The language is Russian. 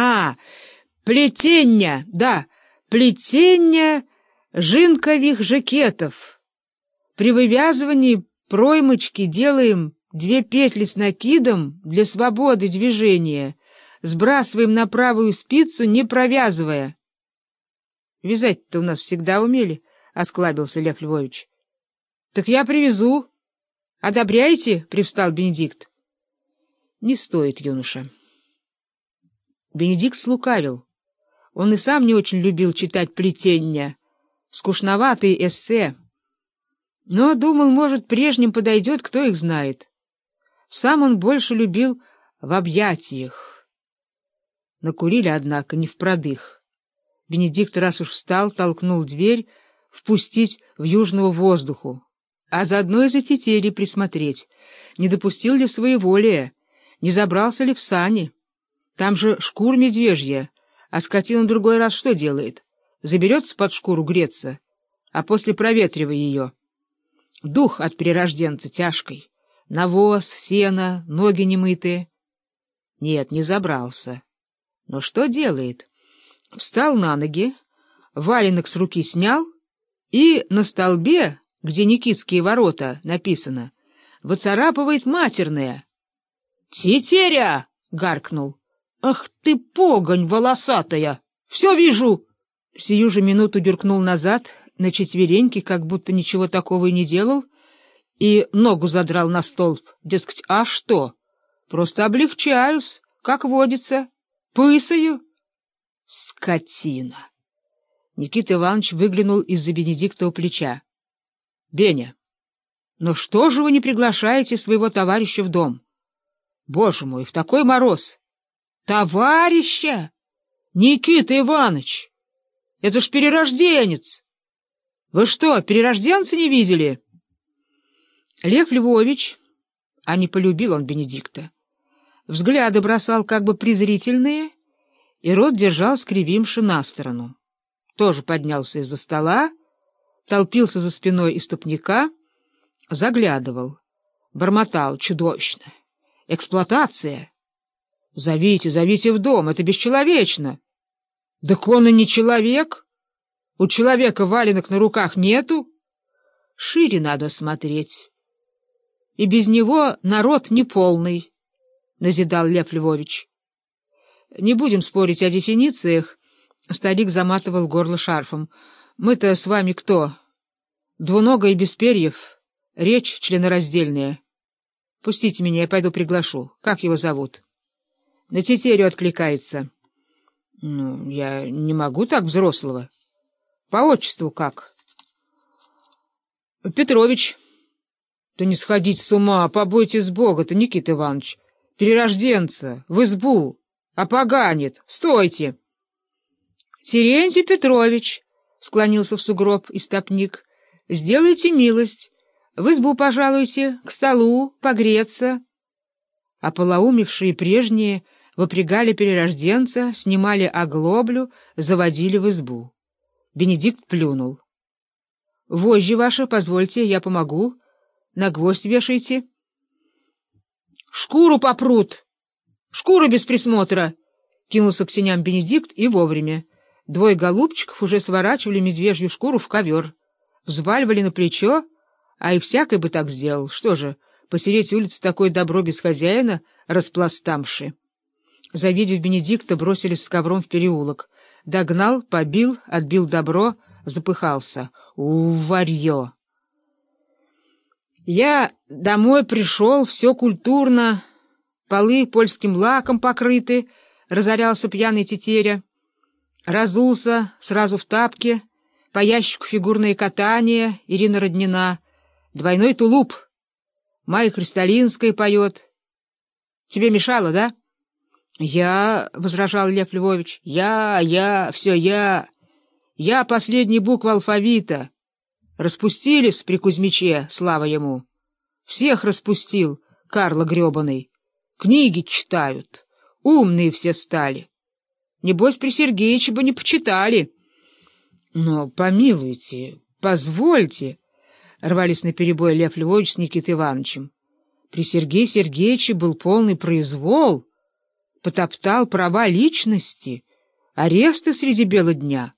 А, плетенья, да, плетенья жинковых жакетов. При вывязывании проймочки делаем две петли с накидом для свободы движения, сбрасываем на правую спицу, не провязывая. — Вязать-то у нас всегда умели, — осклабился Лев Львович. — Так я привезу. — Одобряете? — привстал Бенедикт. — Не стоит, юноша. Бенедикт слукавил. Он и сам не очень любил читать плетенья, скучноватые эссе. Но думал, может, прежним подойдет, кто их знает. Сам он больше любил в объятиях. Накурили, однако, не в продых. Бенедикт, раз уж встал, толкнул дверь, впустить в южного воздуху, а заодно и за тетели присмотреть, не допустил ли своеволия, не забрался ли в сани. Там же шкур медвежья, а скотина другой раз что делает? Заберется под шкуру греться, а после проветривая ее. Дух от перерожденца тяжкой. Навоз, сено, ноги немытые. Нет, не забрался. Но что делает? Встал на ноги, валенок с руки снял и на столбе, где Никитские ворота написано, выцарапывает матерное. «Тетеря!» — гаркнул. «Ах ты, погонь волосатая! Все вижу!» Сию же минуту дюркнул назад, на четвереньки, как будто ничего такого и не делал, и ногу задрал на столб. Дескать, а что? Просто облегчаюсь, как водится. Пысаю. Скотина! Никита Иванович выглянул из-за Бенедиктова плеча. — Беня, но что же вы не приглашаете своего товарища в дом? Боже мой, в такой мороз! Товарища! Никита Иванович! Это ж перерожденец! Вы что, перерожденца не видели? Лев Львович, а не полюбил он Бенедикта, взгляды бросал как бы презрительные, и рот держал скривимши на сторону. Тоже поднялся из-за стола, толпился за спиной истопника, заглядывал, бормотал чудовищно. Эксплуатация! Зовите, зовите в дом, это бесчеловечно. Да он и не человек. У человека валенок на руках нету. Шире надо смотреть. И без него народ неполный, — назидал Лев Львович. Не будем спорить о дефинициях. Старик заматывал горло шарфом. Мы-то с вами кто? Двуногая без перьев. Речь членораздельная. Пустите меня, я пойду приглашу. Как его зовут? — на тетерю откликается. — Ну, я не могу так взрослого. — По отчеству как? — Петрович. — Да не сходить с ума, побойтесь Бога-то, Никита Иванович. Перерожденца, в избу, опоганит. Стойте! — Терентий Петрович, — склонился в сугроб истопник, — сделайте милость. В избу пожалуйте, к столу, погреться. А полоумевшие прежние выпрягали перерожденца, снимали оглоблю, заводили в избу. Бенедикт плюнул. — Вожжи ваши, позвольте, я помогу. На гвоздь вешайте. — Шкуру попрут! Шкуру без присмотра! — кинулся к теням Бенедикт и вовремя. Двое голубчиков уже сворачивали медвежью шкуру в ковер, взваливали на плечо, а и всякий бы так сделал. Что же, посереть улицу такое добро без хозяина, распластамши. Завидев Бенедикта, бросились с ковром в переулок. Догнал, побил, отбил добро, запыхался. У, варье! Я домой пришел, все культурно, полы польским лаком покрыты, разорялся пьяный тетеря. Разулся сразу в тапке, по ящику фигурное катание, Ирина Роднина, двойной тулуп. Майя Кристалинская поет. Тебе мешало, да? — Я, — возражал Лев Львович, — я, я, все я. Я последняя буква алфавита. Распустились при Кузьмиче, слава ему. Всех распустил, Карла гребаный. Книги читают. Умные все стали. Небось, при Сергеиче бы не почитали. — Но помилуйте, позвольте, — рвались наперебой Лев Львович с Никитой Ивановичем. При Сергее Сергеевиче был полный произвол — потоптал права личности, аресты среди бела дня.